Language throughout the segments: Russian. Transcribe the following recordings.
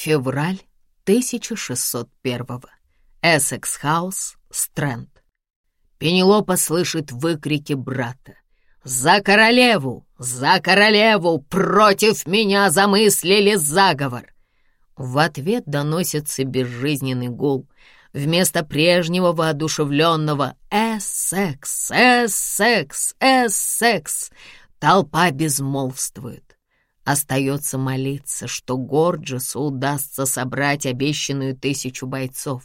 Февраль 1601 Эссекс-хаус, Стрэнд. Пенелопа слышит выкрики брата. «За королеву! За королеву! Против меня замыслили заговор!» В ответ доносится безжизненный гул. Вместо прежнего воодушевленного «Эссекс! Эссекс! Эссекс!» толпа безмолвствует. Остается молиться, что Горджесу удастся собрать обещанную тысячу бойцов.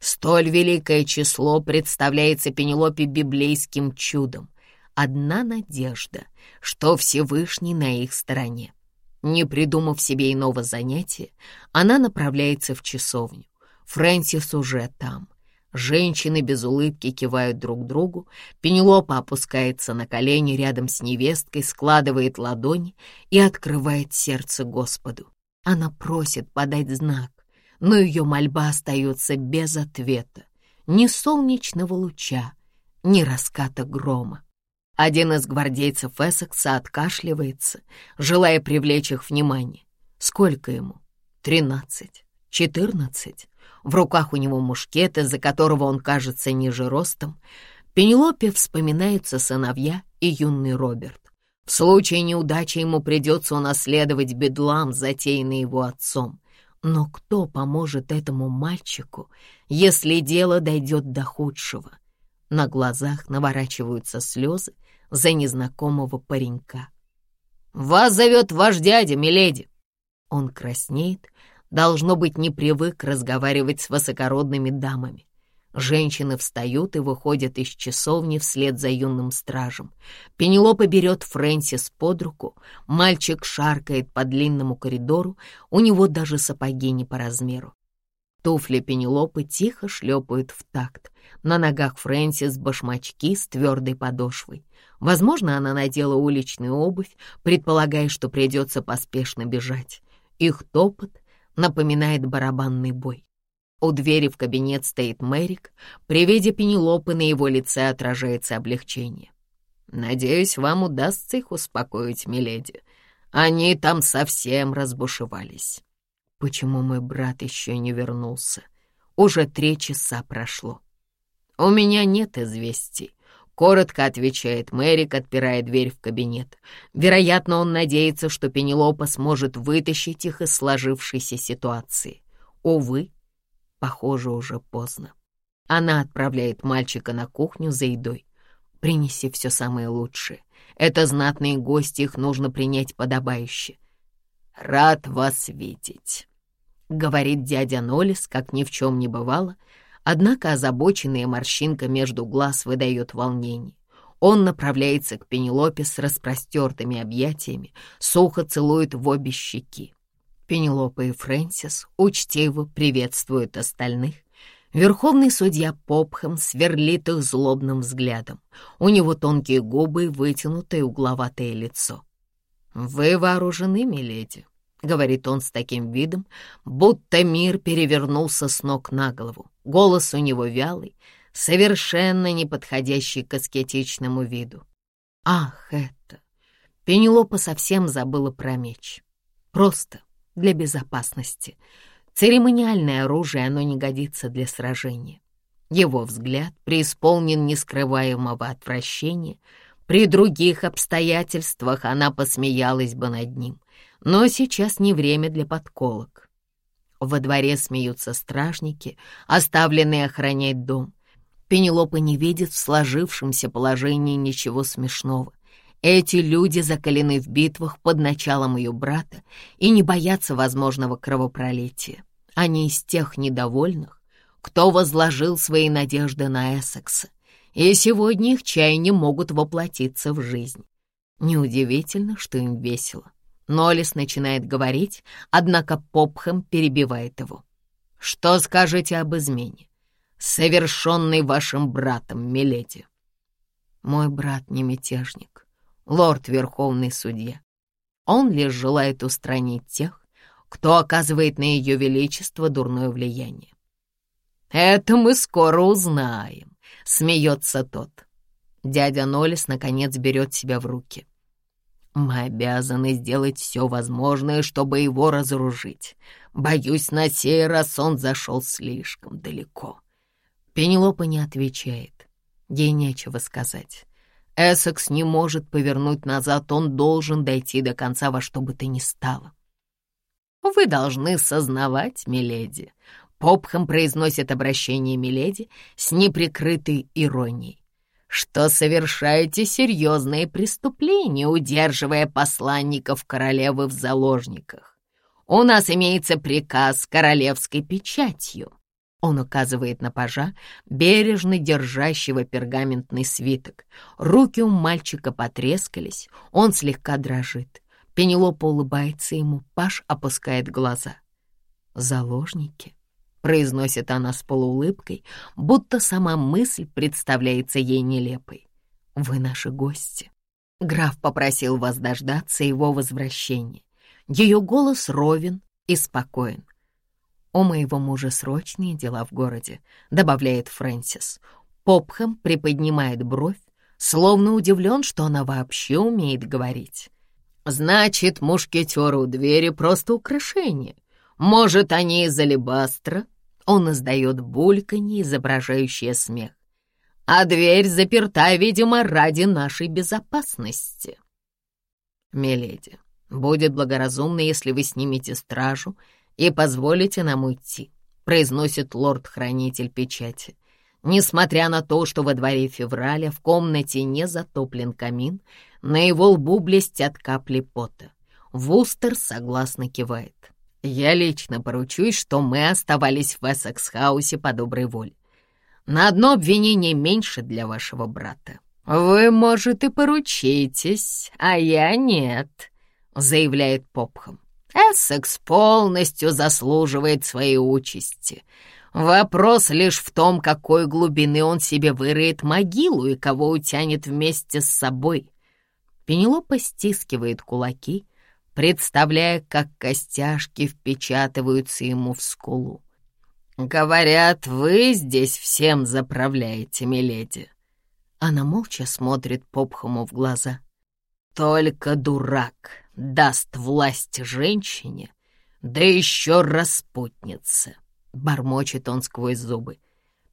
Столь великое число представляется Пенелопе библейским чудом. Одна надежда, что Всевышний на их стороне. Не придумав себе иного занятия, она направляется в часовню. Фрэнсис уже там. Женщины без улыбки кивают друг другу. Пенелопа опускается на колени рядом с невесткой, складывает ладони и открывает сердце Господу. Она просит подать знак, но ее мольба остается без ответа. Ни солнечного луча, ни раската грома. Один из гвардейцев Эссекса откашливается, желая привлечь их внимание. Сколько ему? Тринадцать? Четырнадцать? В руках у него мушкет, из-за которого он кажется ниже ростом. Пенелопе вспоминаются сыновья и юный Роберт. В случае неудачи ему придется унаследовать бедлам, затеянный его отцом. Но кто поможет этому мальчику, если дело дойдет до худшего? На глазах наворачиваются слезы за незнакомого паренька. «Вас зовет ваш дядя, миледи!» Он краснеет, должно быть, не привык разговаривать с высокородными дамами. Женщины встают и выходят из часовни вслед за юным стражем. Пенелопа берет Фрэнсис под руку, мальчик шаркает по длинному коридору, у него даже сапоги не по размеру. Туфли Пенелопы тихо шлепают в такт. На ногах Фрэнсис башмачки с твердой подошвой. Возможно, она надела уличную обувь, предполагая, что придется поспешно бежать. Их топот напоминает барабанный бой. У двери в кабинет стоит Мэрик. При виде Пенелопы на его лице отражается облегчение. «Надеюсь, вам удастся их успокоить, миледи. Они там совсем разбушевались». «Почему мой брат еще не вернулся? Уже три часа прошло». «У меня нет известий», — коротко отвечает Мэрик, отпирая дверь в кабинет. Вероятно, он надеется, что Пенелопа сможет вытащить их из сложившейся ситуации. Увы, похоже, уже поздно. Она отправляет мальчика на кухню за едой. «Принеси все самое лучшее. Это знатные гости, их нужно принять подобающе». «Рад вас видеть», — говорит дядя Нолис, как ни в чем не бывало, — Однако озабоченная морщинка между глаз выдает волнение. Он направляется к Пенелопе с распростертыми объятиями, сухо целует в обе щеки. Пенелопа и Фрэнсис учтиво приветствуют остальных. Верховный судья Попхэм сверлит их злобным взглядом. У него тонкие губы и вытянутое угловатое лицо. «Вы вооружены, миледи?» — говорит он с таким видом, будто мир перевернулся с ног на голову. Голос у него вялый, совершенно не подходящий к аскетичному виду. Ах, это! Пенелопа совсем забыла про меч. Просто для безопасности. Церемониальное оружие, оно не годится для сражения. Его взгляд преисполнен нескрываемого отвращения. При других обстоятельствах она посмеялась бы над ним. Но сейчас не время для подколок. Во дворе смеются стражники, оставленные охранять дом. Пенелопа не видит в сложившемся положении ничего смешного. Эти люди закалены в битвах под началом ее брата и не боятся возможного кровопролития. Они из тех недовольных, кто возложил свои надежды на Эссекса, и сегодня их чаяния могут воплотиться в жизнь. Неудивительно, что им весело. Нолис начинает говорить, однако Попхэм перебивает его. «Что скажете об измене, совершенной вашим братом, миледи?» «Мой брат не мятежник, лорд Верховный Судья. Он лишь желает устранить тех, кто оказывает на ее величество дурное влияние». «Это мы скоро узнаем», — смеется тот. Дядя Нолис, наконец, берет себя в руки. Мы обязаны сделать все возможное, чтобы его разоружить. Боюсь, на сей раз он зашел слишком далеко. Пенелопа не отвечает. Ей нечего сказать. Эссекс не может повернуть назад, он должен дойти до конца во что бы то ни стало. «Вы должны сознавать, миледи», — Попхам произносит обращение миледи с неприкрытой иронией что совершаете серьезные преступления, удерживая посланников королевы в заложниках. У нас имеется приказ королевской печатью. Он указывает на пажа, бережно держащего пергаментный свиток. Руки у мальчика потрескались, он слегка дрожит. Пенелопа улыбается ему, паж опускает глаза. Заложники? Произносит она с полуулыбкой, будто сама мысль представляется ей нелепой. «Вы наши гости». Граф попросил вас дождаться его возвращения. Ее голос ровен и спокоен. «У моего мужа срочные дела в городе», — добавляет Фрэнсис. Попхэм приподнимает бровь, словно удивлен, что она вообще умеет говорить. «Значит, мушкетеры у двери просто украшение. Может, они из алебастра?» Он издает бульканье, изображающее смех. А дверь заперта, видимо, ради нашей безопасности. Миледи, будет благоразумно, если вы снимете стражу и позволите нам уйти, произносит лорд-хранитель печати. Несмотря на то, что во дворе февраля в комнате не затоплен камин, на его лбу блестят капли пота. Вустер согласно кивает. Я лично поручусь, что мы оставались в Эссекс-хаусе по доброй воле. На одно обвинение меньше для вашего брата. Вы, может, и поручитесь, а я нет, заявляет Попхам. Эссекс полностью заслуживает своей участи. Вопрос лишь в том, какой глубины он себе выроет могилу и кого утянет вместе с собой. Пенелопа стискивает кулаки — представляя, как костяшки впечатываются ему в скулу. «Говорят, вы здесь всем заправляете, миледи». Она молча смотрит Попхому в глаза. «Только дурак даст власть женщине, да еще распутнице», — бормочет он сквозь зубы.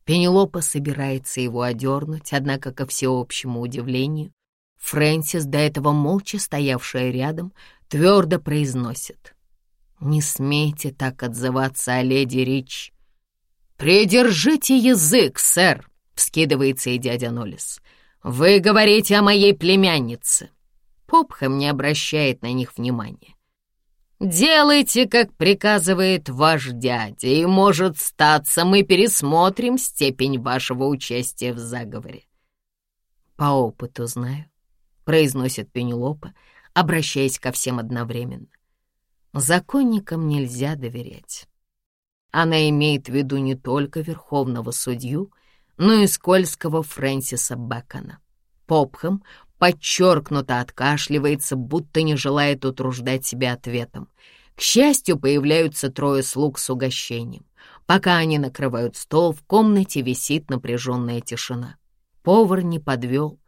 Пенелопа собирается его одернуть, однако, ко всеобщему удивлению, Фрэнсис, до этого молча стоявшая рядом, твердо произносит. «Не смейте так отзываться о леди Рич». «Придержите язык, сэр!» — вскидывается и дядя Ноллис. «Вы говорите о моей племяннице». Попхэм не обращает на них внимания. «Делайте, как приказывает ваш дядя, и, может, статься, мы пересмотрим степень вашего участия в заговоре». «По опыту знаю», — произносит Пенелопа, обращаясь ко всем одновременно. Законникам нельзя доверять. Она имеет в виду не только верховного судью, но и скользкого Фрэнсиса Бэкона. Попхэм подчеркнуто откашливается, будто не желает утруждать себя ответом. К счастью, появляются трое слуг с угощением. Пока они накрывают стол, в комнате висит напряженная тишина. Повар не подвел.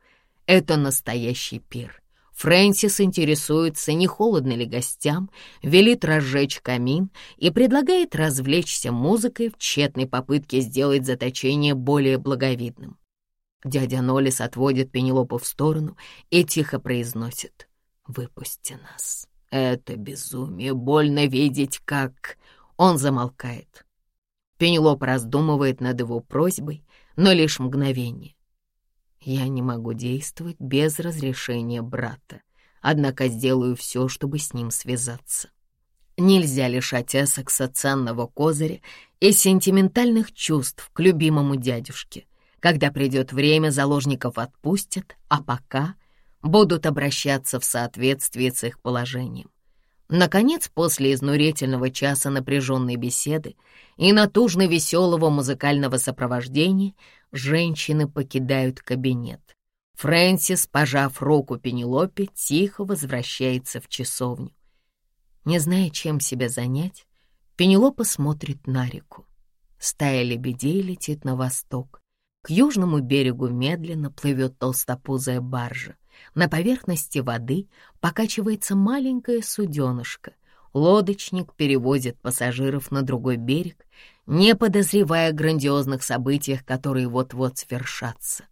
Это настоящий пир. Фрэнсис интересуется, не холодно ли гостям, велит разжечь камин и предлагает развлечься музыкой в тщетной попытке сделать заточение более благовидным. Дядя Нолис отводит Пенелопу в сторону и тихо произносит «Выпусти нас». Это безумие, больно видеть, как... Он замолкает. Пенелоп раздумывает над его просьбой, но лишь мгновение. Я не могу действовать без разрешения брата, однако сделаю все, чтобы с ним связаться. Нельзя лишать Эссекса ценного козыря и сентиментальных чувств к любимому дядюшке. Когда придет время, заложников отпустят, а пока будут обращаться в соответствии с их положением. Наконец, после изнурительного часа напряженной беседы и натужно веселого музыкального сопровождения, женщины покидают кабинет. Фрэнсис, пожав руку Пенелопе, тихо возвращается в часовню. Не зная, чем себя занять, Пенелопа смотрит на реку. Стая лебедей летит на восток. К южному берегу медленно плывет толстопузая баржа — На поверхности воды покачивается маленькое суденышко. Лодочник перевозит пассажиров на другой берег, не подозревая о грандиозных событиях, которые вот-вот свершатся.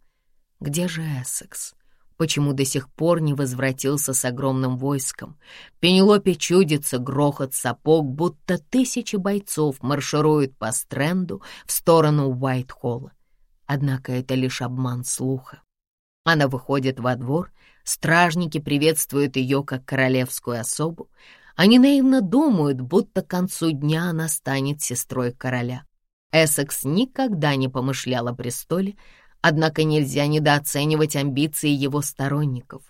Где же Эссекс? Почему до сих пор не возвратился с огромным войском? Пенелопе чудится грохот сапог, будто тысячи бойцов маршируют по стренду в сторону Уайт-Холла. Однако это лишь обман слуха. Она выходит во двор, стражники приветствуют ее как королевскую особу. Они наивно думают, будто к концу дня она станет сестрой короля. Эссекс никогда не помышлял о престоле, однако нельзя недооценивать амбиции его сторонников.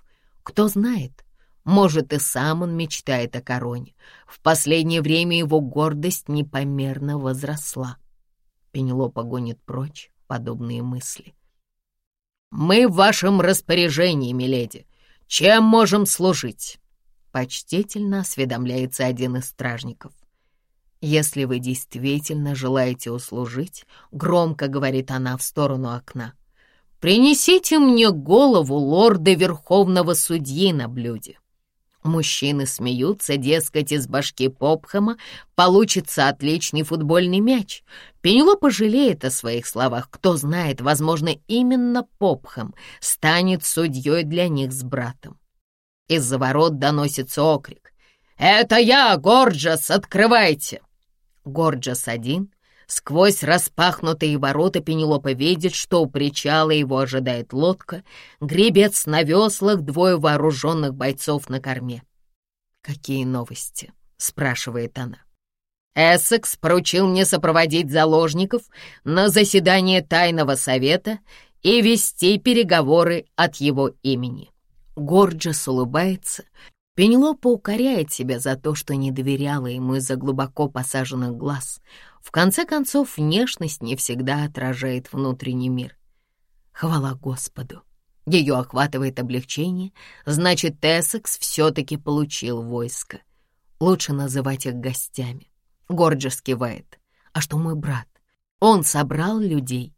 Кто знает, может, и сам он мечтает о короне. В последнее время его гордость непомерно возросла. Пенелопа гонит прочь подобные мысли. «Мы в вашем распоряжении, миледи. Чем можем служить?» Почтительно осведомляется один из стражников. «Если вы действительно желаете услужить», — громко говорит она в сторону окна, «принесите мне голову лорда Верховного Судьи на блюде». Мужчины смеются, дескать, из башки Попхэма получится отличный футбольный мяч. Пенелопа жалеет о своих словах. Кто знает, возможно, именно Попхэм станет судьей для них с братом. Из-за ворот доносится окрик. «Это я, Горджас, открывайте!» Горджас один. Сквозь распахнутые ворота Пенелопа видит, что у причала его ожидает лодка, гребец на веслах, двое вооруженных бойцов на корме. «Какие новости?» — спрашивает она. Эссекс поручил мне сопроводить заложников на заседание тайного совета и вести переговоры от его имени. Горджас улыбается, Пенелопа укоряет себя за то, что не доверяла ему из-за глубоко посаженных глаз. В конце концов, внешность не всегда отражает внутренний мир. Хвала Господу! Ее охватывает облегчение, значит, Тессекс все-таки получил войско. Лучше называть их гостями. Горджес кивает. А что мой брат? Он собрал людей?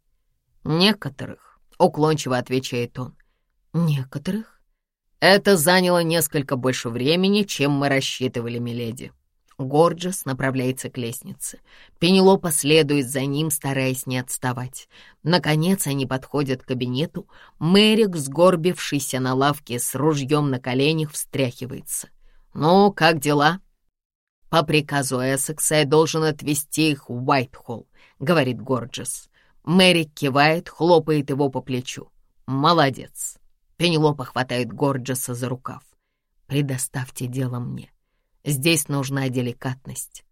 Некоторых, уклончиво отвечает он. Некоторых? Это заняло несколько больше времени, чем мы рассчитывали, миледи. Горджес направляется к лестнице. Пенелопа следует за ним, стараясь не отставать. Наконец они подходят к кабинету. Мэрик, сгорбившийся на лавке с ружьем на коленях, встряхивается. «Ну, как дела?» «По приказу Эссекса я должен отвезти их в Уайтхолл», — говорит Горджес. Мэрик кивает, хлопает его по плечу. «Молодец». Пенелопа хватает Горджеса за рукав. «Предоставьте дело мне. Здесь нужна деликатность».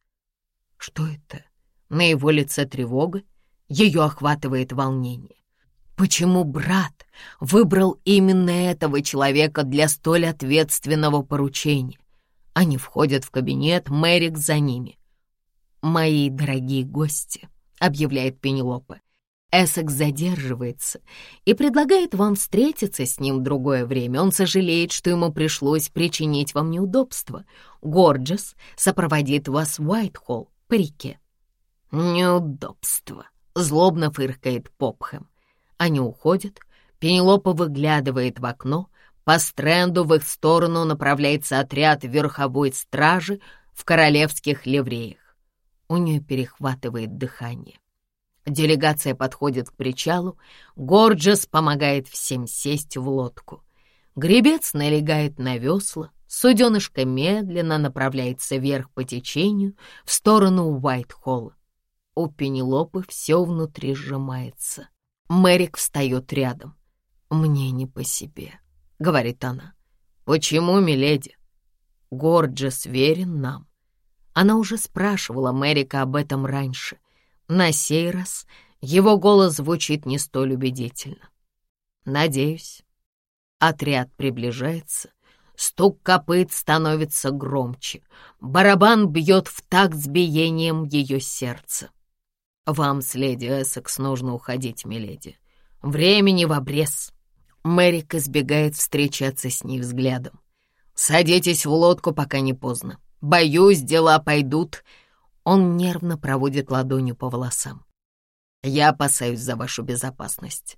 Что это? На его лице тревога, ее охватывает волнение. Почему брат выбрал именно этого человека для столь ответственного поручения? Они входят в кабинет, Мэрик за ними. «Мои дорогие гости», — объявляет Пенелопа, Эссекс задерживается и предлагает вам встретиться с ним в другое время. Он сожалеет, что ему пришлось причинить вам неудобства. Горджес сопроводит вас в Уайтхолл по реке. «Неудобство», — злобно фыркает Попхэм. Они уходят, Пенелопа выглядывает в окно, по стренду в их сторону направляется отряд верховой стражи в королевских ливреях. У нее перехватывает дыхание. Делегация подходит к причалу, Горджес помогает всем сесть в лодку. Гребец налегает на весла, суденышко медленно направляется вверх по течению в сторону Уайт-Холла. У Пенелопы все внутри сжимается. Мэрик встает рядом. «Мне не по себе», — говорит она. «Почему, миледи?» Горджес верен нам. Она уже спрашивала Мэрика об этом раньше — на сей раз его голос звучит не столь убедительно. Надеюсь. Отряд приближается. Стук копыт становится громче. Барабан бьет в такт с биением ее сердца. Вам с леди Эссекс нужно уходить, миледи. Времени в обрез. Мэрик избегает встречаться с ней взглядом. Садитесь в лодку, пока не поздно. Боюсь, дела пойдут он нервно проводит ладонью по волосам. «Я опасаюсь за вашу безопасность».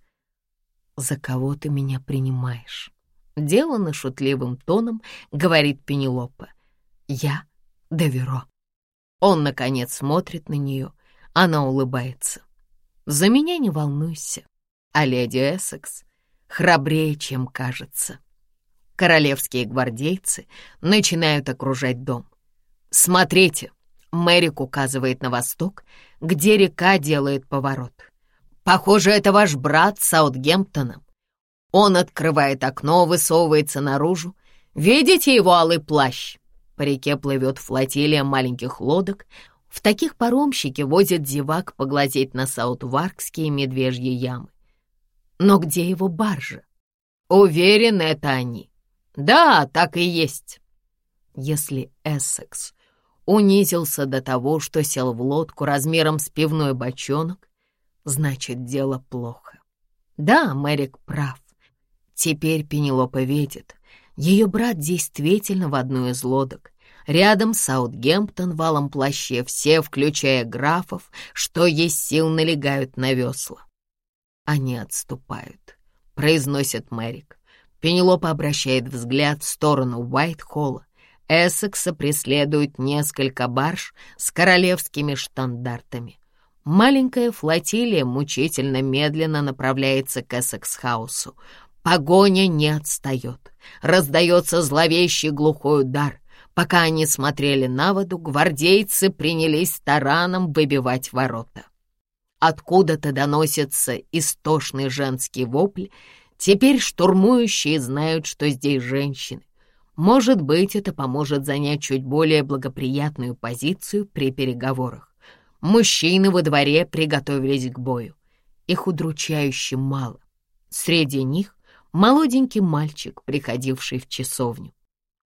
«За кого ты меня принимаешь?» Делано шутливым тоном, говорит Пенелопа. «Я Деверо». Он, наконец, смотрит на нее. Она улыбается. «За меня не волнуйся, а леди Эссекс храбрее, чем кажется». Королевские гвардейцы начинают окружать дом. «Смотрите!» — Мэрик указывает на восток, где река делает поворот. «Похоже, это ваш брат Саутгемптона. Он открывает окно, высовывается наружу. Видите его алый плащ? По реке плывет флотилия маленьких лодок. В таких паромщики возят зевак поглазеть на Саутваркские медвежьи ямы. Но где его баржа? Уверен, это они. Да, так и есть. Если Эссекс унизился до того, что сел в лодку размером с пивной бочонок, значит, дело плохо. Да, Мэрик прав. Теперь Пенелопа видит. Ее брат действительно в одной из лодок. Рядом Саутгемптон валом плаще, все, включая графов, что есть сил, налегают на весла. Они отступают, произносит Мэрик. Пенелопа обращает взгляд в сторону Уайт-Холла. Эссекса преследует несколько барж с королевскими штандартами. Маленькая флотилия мучительно медленно направляется к Эссекс-хаусу. Погоня не отстает. Раздается зловещий глухой удар. Пока они смотрели на воду, гвардейцы принялись тараном выбивать ворота. Откуда-то доносится истошный женский вопль. Теперь штурмующие знают, что здесь женщины. Может быть, это поможет занять чуть более благоприятную позицию при переговорах. Мужчины во дворе приготовились к бою. Их удручающе мало. Среди них молоденький мальчик, приходивший в часовню.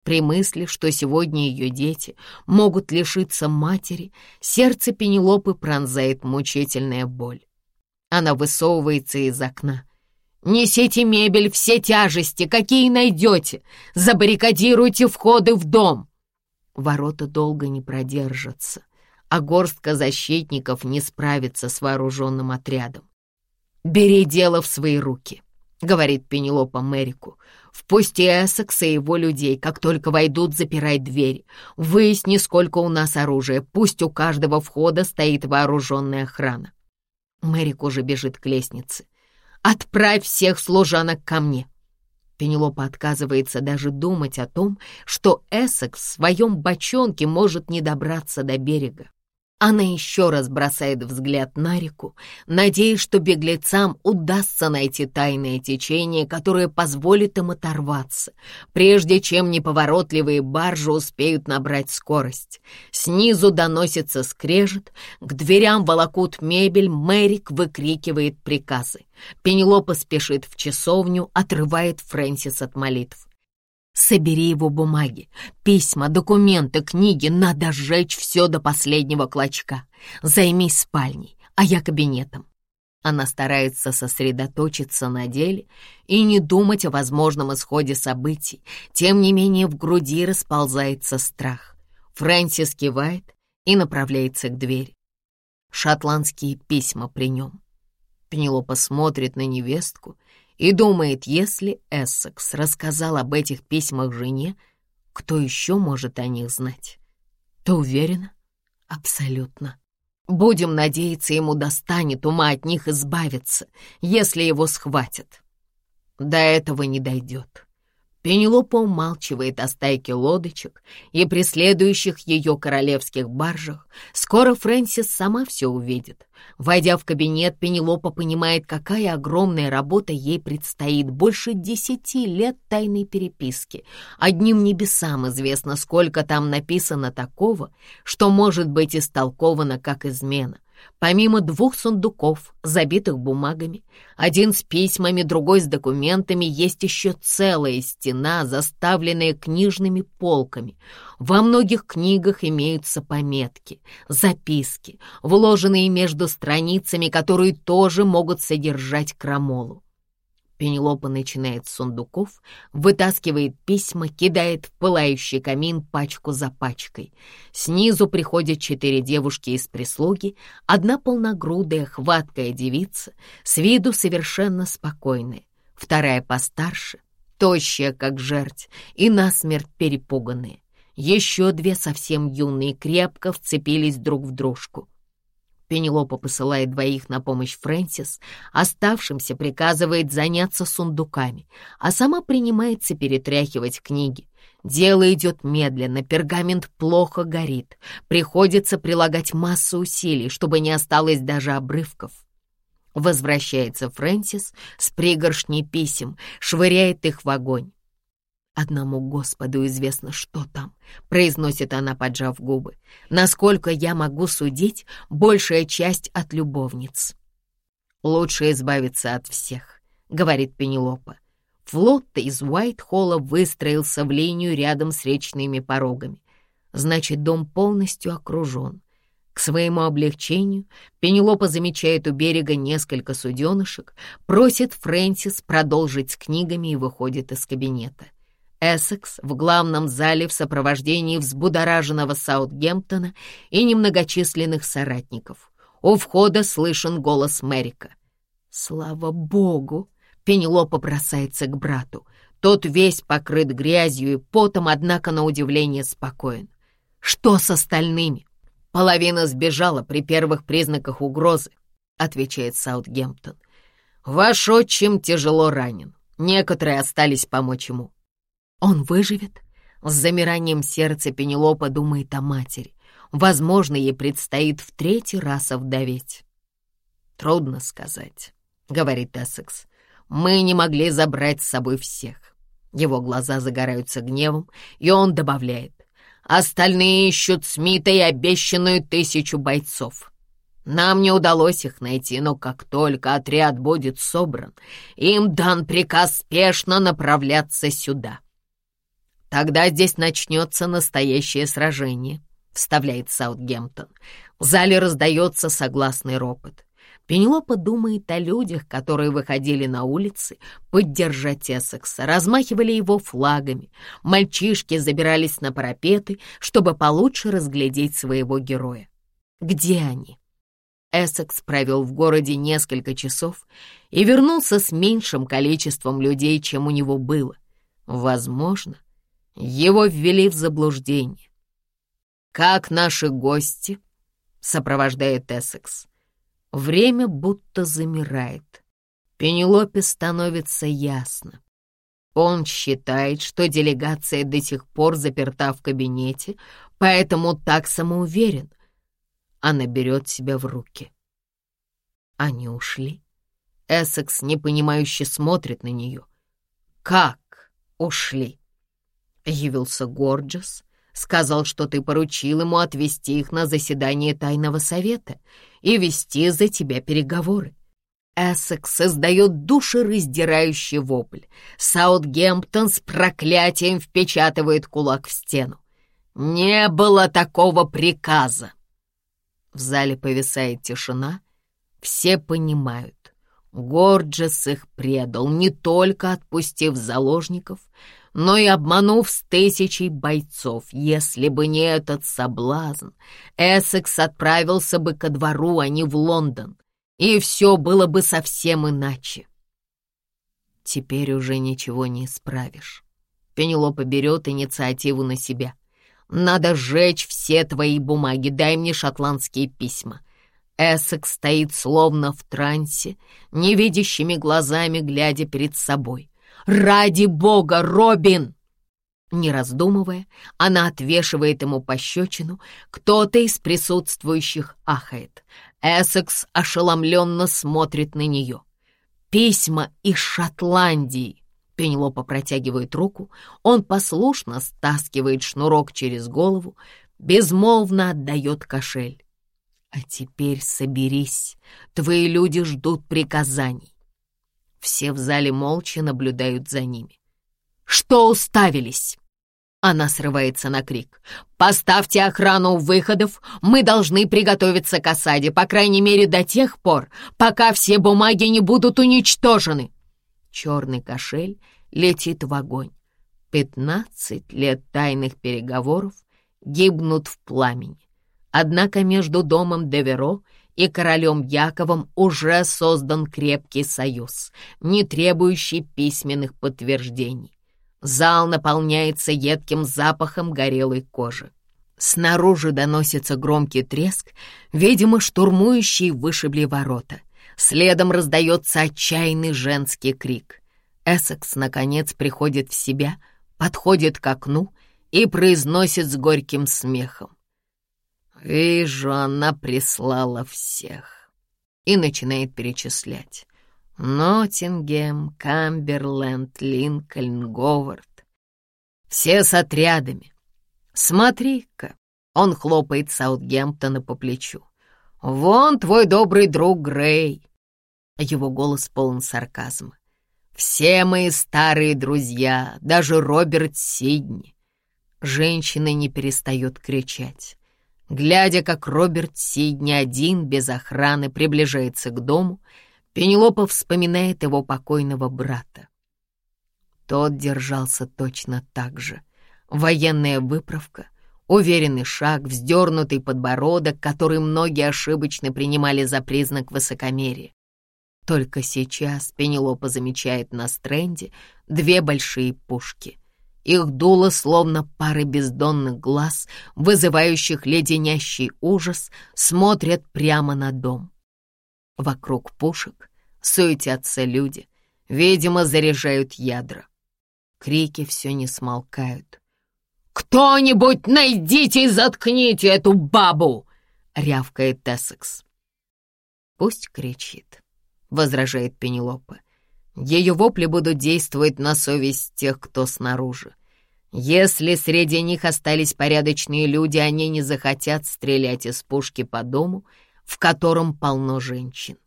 При мысли, что сегодня ее дети могут лишиться матери, сердце Пенелопы пронзает мучительная боль. Она высовывается из окна. «Несите мебель, все тяжести, какие найдете! Забаррикадируйте входы в дом!» Ворота долго не продержатся, а горстка защитников не справится с вооруженным отрядом. «Бери дело в свои руки!» — говорит Пенелопа Мэрику. «Впусти Эссекса и его людей. Как только войдут, запирай дверь. Выясни, сколько у нас оружия. Пусть у каждого входа стоит вооруженная охрана». Мэрик уже бежит к лестнице. «Отправь всех служанок ко мне». Пенелопа отказывается даже думать о том, что Эссекс в своем бочонке может не добраться до берега. Она еще раз бросает взгляд на реку, надеясь, что беглецам удастся найти тайное течение, которое позволит им оторваться, прежде чем неповоротливые баржи успеют набрать скорость. Снизу доносится скрежет, к дверям волокут мебель, Мэрик выкрикивает приказы. Пенелопа спешит в часовню, отрывает Фрэнсис от молитв. Собери его бумаги, письма, документы, книги, надо сжечь все до последнего клочка. Займись спальней, а я кабинетом. Она старается сосредоточиться на деле и не думать о возможном исходе событий. Тем не менее в груди расползается страх. Фрэнсис кивает и направляется к двери. Шотландские письма при нем. Пенелопа смотрит на невестку и думает, если Эссекс рассказал об этих письмах жене, кто еще может о них знать? Ты уверена? Абсолютно. Будем надеяться, ему достанет ума от них избавиться, если его схватят. До этого не дойдет. Пенелопа умалчивает о стайке лодочек и преследующих ее королевских баржах. Скоро Фрэнсис сама все увидит. Войдя в кабинет, Пенелопа понимает, какая огромная работа ей предстоит. Больше десяти лет тайной переписки. Одним небесам известно, сколько там написано такого, что может быть истолковано как измена. Помимо двух сундуков, забитых бумагами, один с письмами, другой с документами, есть еще целая стена, заставленная книжными полками. Во многих книгах имеются пометки, записки, вложенные между страницами, которые тоже могут содержать крамолу. Пенелопа начинает с сундуков, вытаскивает письма, кидает в пылающий камин пачку за пачкой. Снизу приходят четыре девушки из прислуги, одна полногрудая, хваткая девица, с виду совершенно спокойная, вторая постарше, тощая, как жерть, и насмерть перепуганные. Еще две совсем юные крепко вцепились друг в дружку. Пенелопа посылает двоих на помощь Фрэнсис, оставшимся приказывает заняться сундуками, а сама принимается перетряхивать книги. Дело идет медленно, пергамент плохо горит. Приходится прилагать массу усилий, чтобы не осталось даже обрывков. Возвращается Фрэнсис с пригоршней писем, швыряет их в огонь. «Одному Господу известно, что там», — произносит она, поджав губы. «Насколько я могу судить, большая часть от любовниц». «Лучше избавиться от всех», — говорит Пенелопа. Флот из Уайт-Холла выстроился в линию рядом с речными порогами. Значит, дом полностью окружен. К своему облегчению Пенелопа замечает у берега несколько суденышек, просит Фрэнсис продолжить с книгами и выходит из кабинета. Эссекс в главном зале в сопровождении взбудораженного Саутгемптона и немногочисленных соратников. У входа слышен голос Мэрика. «Слава богу!» — Пенелопа бросается к брату. Тот весь покрыт грязью и потом, однако, на удивление спокоен. «Что с остальными?» «Половина сбежала при первых признаках угрозы», — отвечает Саутгемптон. «Ваш отчим тяжело ранен. Некоторые остались помочь ему. Он выживет? С замиранием сердца Пенелопа думает о матери. Возможно, ей предстоит в третий раз овдоветь. «Трудно сказать», — говорит Эссекс. «Мы не могли забрать с собой всех». Его глаза загораются гневом, и он добавляет. «Остальные ищут Смита и обещанную тысячу бойцов. Нам не удалось их найти, но как только отряд будет собран, им дан приказ спешно направляться сюда». «Тогда здесь начнется настоящее сражение», — вставляет Саутгемптон. В зале раздается согласный ропот. Пенелопа думает о людях, которые выходили на улицы поддержать Эссекса, размахивали его флагами. Мальчишки забирались на парапеты, чтобы получше разглядеть своего героя. Где они? Эссекс провел в городе несколько часов и вернулся с меньшим количеством людей, чем у него было. Возможно, его ввели в заблуждение. «Как наши гости?» — сопровождает Эссекс. Время будто замирает. Пенелопе становится ясно. Он считает, что делегация до сих пор заперта в кабинете, поэтому так самоуверен. Она берет себя в руки. Они ушли. Эссекс непонимающе смотрит на нее. Как ушли? Явился Горджес, сказал, что ты поручил ему отвезти их на заседание тайного совета и вести за тебя переговоры. Эссекс создает душераздирающий вопль. Саутгемптон с проклятием впечатывает кулак в стену. «Не было такого приказа!» В зале повисает тишина. Все понимают. Горджес их предал, не только отпустив заложников, но и обманув с тысячей бойцов. Если бы не этот соблазн, Эссекс отправился бы ко двору, а не в Лондон, и все было бы совсем иначе. Теперь уже ничего не исправишь. Пенелопа берет инициативу на себя. Надо сжечь все твои бумаги, дай мне шотландские письма. Эссекс стоит словно в трансе, невидящими глазами глядя перед собой. «Ради бога, Робин!» Не раздумывая, она отвешивает ему пощечину. Кто-то из присутствующих ахает. Эссекс ошеломленно смотрит на нее. «Письма из Шотландии!» Пенелопа протягивает руку. Он послушно стаскивает шнурок через голову, безмолвно отдает кошель. «А теперь соберись, твои люди ждут приказаний. Все в зале молча наблюдают за ними. «Что уставились?» Она срывается на крик. «Поставьте охрану у выходов. Мы должны приготовиться к осаде, по крайней мере, до тех пор, пока все бумаги не будут уничтожены». Черный кошель летит в огонь. Пятнадцать лет тайных переговоров гибнут в пламени. Однако между домом Деверо и королем Яковом уже создан крепкий союз, не требующий письменных подтверждений. Зал наполняется едким запахом горелой кожи. Снаружи доносится громкий треск, видимо, штурмующие вышибли ворота. Следом раздается отчаянный женский крик. Эссекс, наконец, приходит в себя, подходит к окну и произносит с горьким смехом. «Вижу, она прислала всех» и начинает перечислять. Ноттингем, Камберленд, Линкольн, Говард. Все с отрядами. Смотри-ка, он хлопает Саутгемптона по плечу. Вон твой добрый друг Грей. Его голос полон сарказма. Все мои старые друзья, даже Роберт Сидни. Женщина не перестает кричать. Глядя, как Роберт Сидни один без охраны приближается к дому, Пенелопа вспоминает его покойного брата. Тот держался точно так же. Военная выправка, уверенный шаг, вздернутый подбородок, который многие ошибочно принимали за признак высокомерия. Только сейчас Пенелопа замечает на стренде две большие пушки. Их дуло, словно пары бездонных глаз, вызывающих леденящий ужас, смотрят прямо на дом. Вокруг пушек суетятся люди, видимо, заряжают ядра. Крики все не смолкают. «Кто-нибудь найдите и заткните эту бабу!» — рявкает Тессекс. «Пусть кричит», — возражает Пенелопа. Ее вопли будут действовать на совесть тех, кто снаружи. Если среди них остались порядочные люди, они не захотят стрелять из пушки по дому, в котором полно женщин.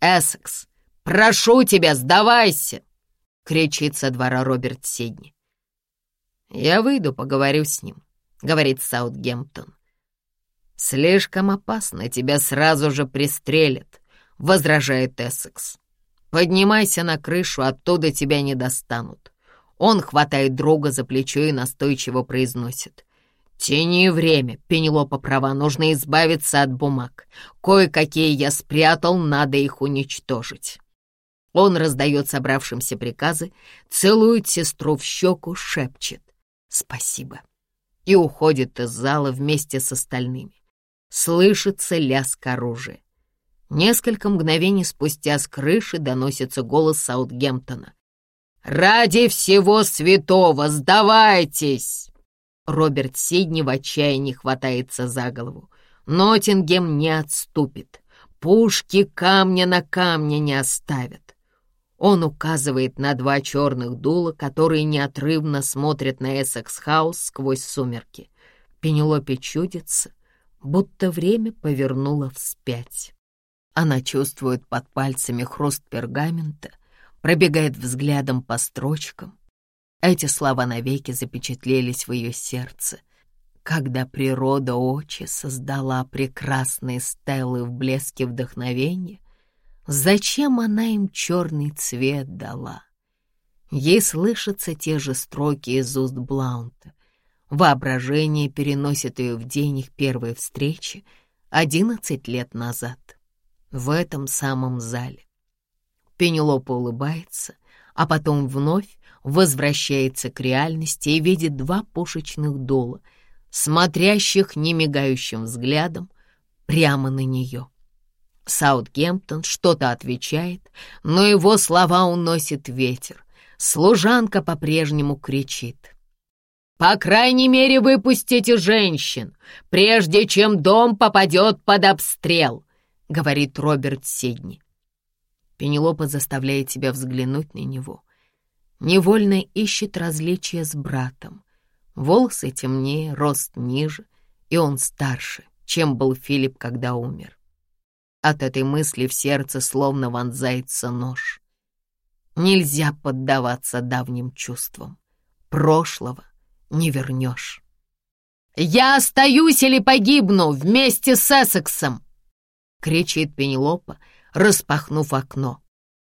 «Эссекс, прошу тебя, сдавайся!» — кричит со двора Роберт Сидни. «Я выйду, поговорю с ним», — говорит Саутгемптон. «Слишком опасно, тебя сразу же пристрелят», — возражает Эссекс. Поднимайся на крышу, оттуда тебя не достанут. Он хватает друга за плечо и настойчиво произносит. «Тяни время, Пенелопа права, нужно избавиться от бумаг. Кое-какие я спрятал, надо их уничтожить». Он раздает собравшимся приказы, целует сестру в щеку, шепчет «Спасибо» и уходит из зала вместе с остальными. Слышится лязг оружия. Несколько мгновений спустя с крыши доносится голос Саутгемптона. «Ради всего святого, сдавайтесь!» Роберт Сидни в отчаянии хватается за голову. Ноттингем не отступит. Пушки камня на камне не оставят. Он указывает на два черных дула, которые неотрывно смотрят на Эссекс-хаус сквозь сумерки. Пенелопе чудится, будто время повернуло вспять. Она чувствует под пальцами хруст пергамента, пробегает взглядом по строчкам. Эти слова навеки запечатлелись в ее сердце. Когда природа очи создала прекрасные стелы в блеске вдохновения, зачем она им черный цвет дала? Ей слышатся те же строки из уст Блаунта. Воображение переносит ее в день их первой встречи одиннадцать лет назад в этом самом зале. Пенелопа улыбается, а потом вновь возвращается к реальности и видит два пушечных дола, смотрящих немигающим взглядом прямо на нее. Саутгемптон что-то отвечает, но его слова уносит ветер. Служанка по-прежнему кричит. «По крайней мере, выпустите женщин, прежде чем дом попадет под обстрел!» — говорит Роберт Сидни. Пенелопа заставляет себя взглянуть на него. Невольно ищет различия с братом. Волосы темнее, рост ниже, и он старше, чем был Филипп, когда умер. От этой мысли в сердце словно вонзается нож. Нельзя поддаваться давним чувствам. Прошлого не вернешь. «Я остаюсь или погибну вместе с Эссексом!» Кричит Пенелопа, распахнув окно.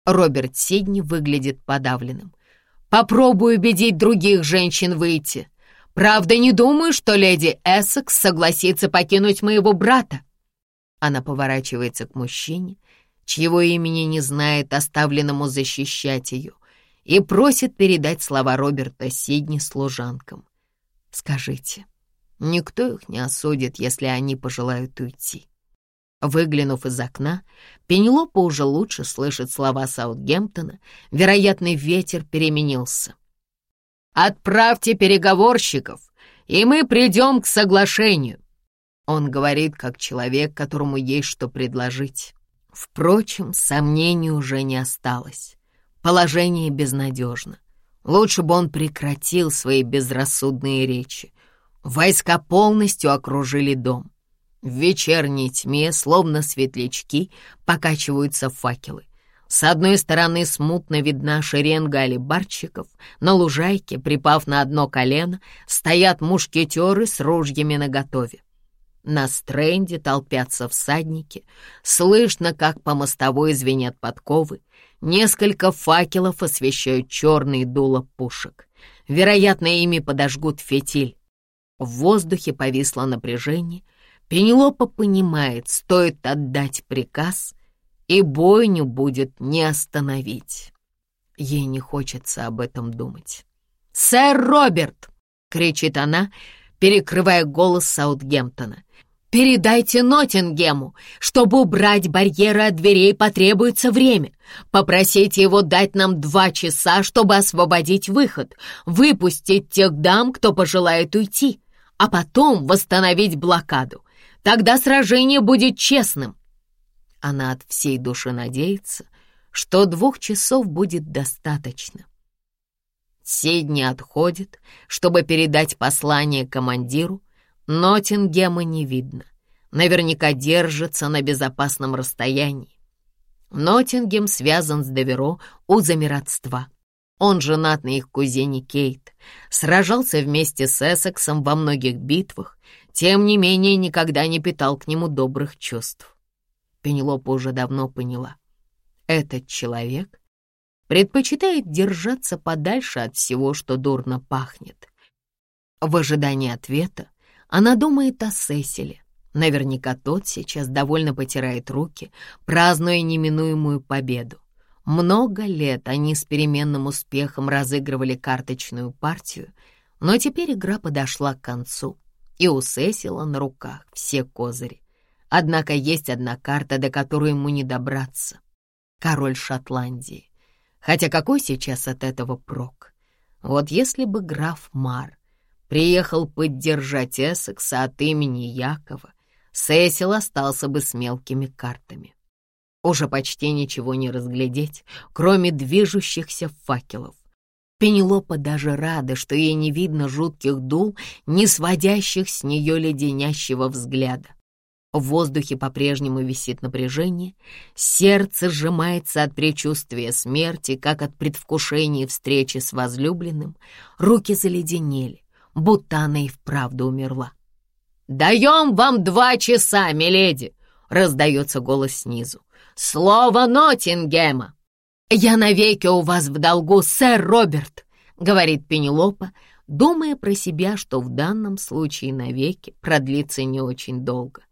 Роберт Сидни выглядит подавленным. «Попробую убедить других женщин выйти. Правда, не думаю, что леди Эссекс согласится покинуть моего брата». Она поворачивается к мужчине, чьего имени не знает, оставленному защищать ее, и просит передать слова Роберта Сидни служанкам. «Скажите, никто их не осудит, если они пожелают уйти?» Выглянув из окна, Пенелопа уже лучше слышит слова Саутгемптона. Вероятный ветер переменился. «Отправьте переговорщиков, и мы придем к соглашению». Он говорит, как человек, которому есть что предложить. Впрочем, сомнений уже не осталось. Положение безнадежно. Лучше бы он прекратил свои безрассудные речи. Войска полностью окружили дом. В вечерней тьме, словно светлячки, покачиваются факелы. С одной стороны смутно видна шеренга алибарчиков, на лужайке, припав на одно колено, стоят мушкетеры с ружьями наготове. На стренде толпятся всадники, слышно, как по мостовой звенят подковы, несколько факелов освещают черные дула пушек. Вероятно, ими подожгут фитиль. В воздухе повисло напряжение — Пенелопа понимает, стоит отдать приказ, и бойню будет не остановить. Ей не хочется об этом думать. «Сэр Роберт!» — кричит она, перекрывая голос Саутгемптона. «Передайте Ноттингему, чтобы убрать барьеры от дверей потребуется время. Попросите его дать нам два часа, чтобы освободить выход, выпустить тех дам, кто пожелает уйти, а потом восстановить блокаду. Тогда сражение будет честным. Она от всей души надеется, что двух часов будет достаточно. Сидни отходит, чтобы передать послание командиру, но Тингема не видно. Наверняка держится на безопасном расстоянии. Ноттингем связан с Деверо узами родства. Он женат на их кузине Кейт, сражался вместе с Эссексом во многих битвах, тем не менее никогда не питал к нему добрых чувств. Пенелопа уже давно поняла. Этот человек предпочитает держаться подальше от всего, что дурно пахнет. В ожидании ответа она думает о Сесиле. Наверняка тот сейчас довольно потирает руки, празднуя неминуемую победу. Много лет они с переменным успехом разыгрывали карточную партию, но теперь игра подошла к концу, и у Сесила на руках все козыри. Однако есть одна карта, до которой ему не добраться. Король Шотландии. Хотя какой сейчас от этого прок? Вот если бы граф Мар приехал поддержать Эссекса от имени Якова, Сесил остался бы с мелкими картами. Уже почти ничего не разглядеть, кроме движущихся факелов. Пенелопа даже рада, что ей не видно жутких дул, не сводящих с нее леденящего взгляда. В воздухе по-прежнему висит напряжение, сердце сжимается от предчувствия смерти, как от предвкушения встречи с возлюбленным, руки заледенели, будто она и вправду умерла. «Даем вам два часа, миледи!» — раздается голос снизу. Слово Ноттингема!» «Я навеки у вас в долгу, сэр Роберт», — говорит Пенелопа, думая про себя, что в данном случае навеки продлится не очень долго.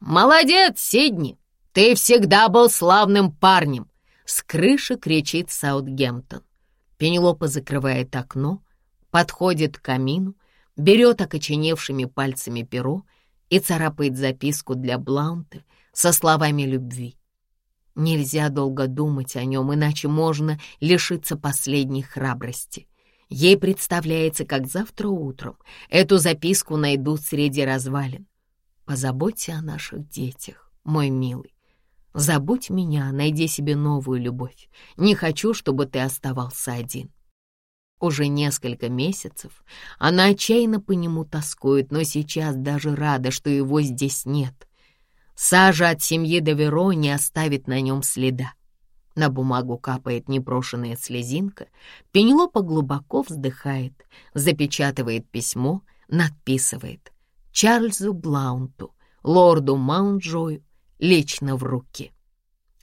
«Молодец, Сидни! Ты всегда был славным парнем!» С крыши кричит Саутгемптон. Пенелопа закрывает окно, подходит к камину, берет окоченевшими пальцами перо и царапает записку для Блаунта со словами любви. Нельзя долго думать о нем, иначе можно лишиться последней храбрости. Ей представляется, как завтра утром эту записку найдут среди развалин. «Позаботься о наших детях, мой милый. Забудь меня, найди себе новую любовь. Не хочу, чтобы ты оставался один». Уже несколько месяцев она отчаянно по нему тоскует, но сейчас даже рада, что его здесь нет — Сажа от семьи Доверо не оставит на нем следа. На бумагу капает непрошенная слезинка. Пенелопа глубоко вздыхает, запечатывает письмо, надписывает Чарльзу Блаунту, лорду Маунджою, лично в руки.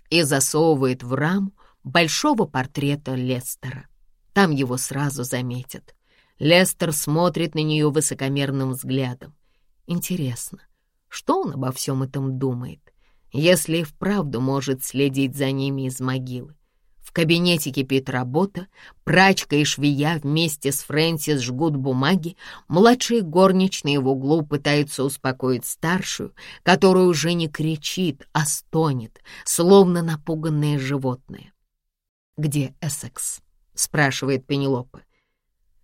И засовывает в раму большого портрета Лестера. Там его сразу заметят. Лестер смотрит на нее высокомерным взглядом. Интересно, что он обо всем этом думает? если и вправду может следить за ними из могилы. В кабинете кипит работа, прачка и швея вместе с Фрэнсис жгут бумаги, младшие горничные в углу пытаются успокоить старшую, которая уже не кричит, а стонет, словно напуганное животное. «Где Эссекс?» — спрашивает Пенелопа.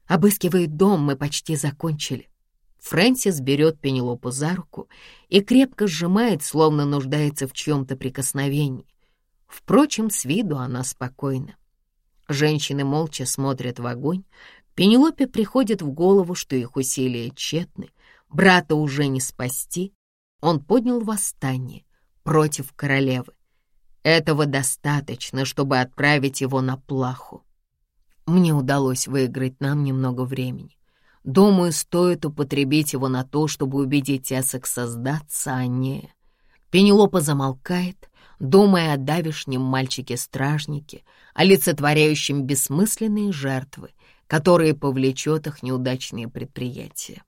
«Обыскивает дом, мы почти закончили». Фрэнсис берет Пенелопу за руку и крепко сжимает, словно нуждается в чьем-то прикосновении. Впрочем, с виду она спокойна. Женщины молча смотрят в огонь. Пенелопе приходит в голову, что их усилия тщетны. Брата уже не спасти. Он поднял восстание против королевы. Этого достаточно, чтобы отправить его на плаху. Мне удалось выиграть нам немного времени. Думаю, стоит употребить его на то, чтобы убедить Эссекса сдаться, а не... Пенелопа замолкает, думая о давешнем мальчике-стражнике, олицетворяющем бессмысленные жертвы, которые повлечет их неудачные предприятия.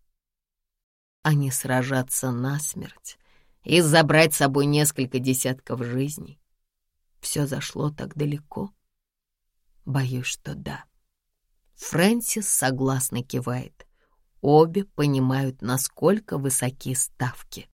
Они сражаться насмерть и забрать с собой несколько десятков жизней. Все зашло так далеко. Боюсь, что да. Фрэнсис согласно кивает. Обе понимают, насколько высоки ставки.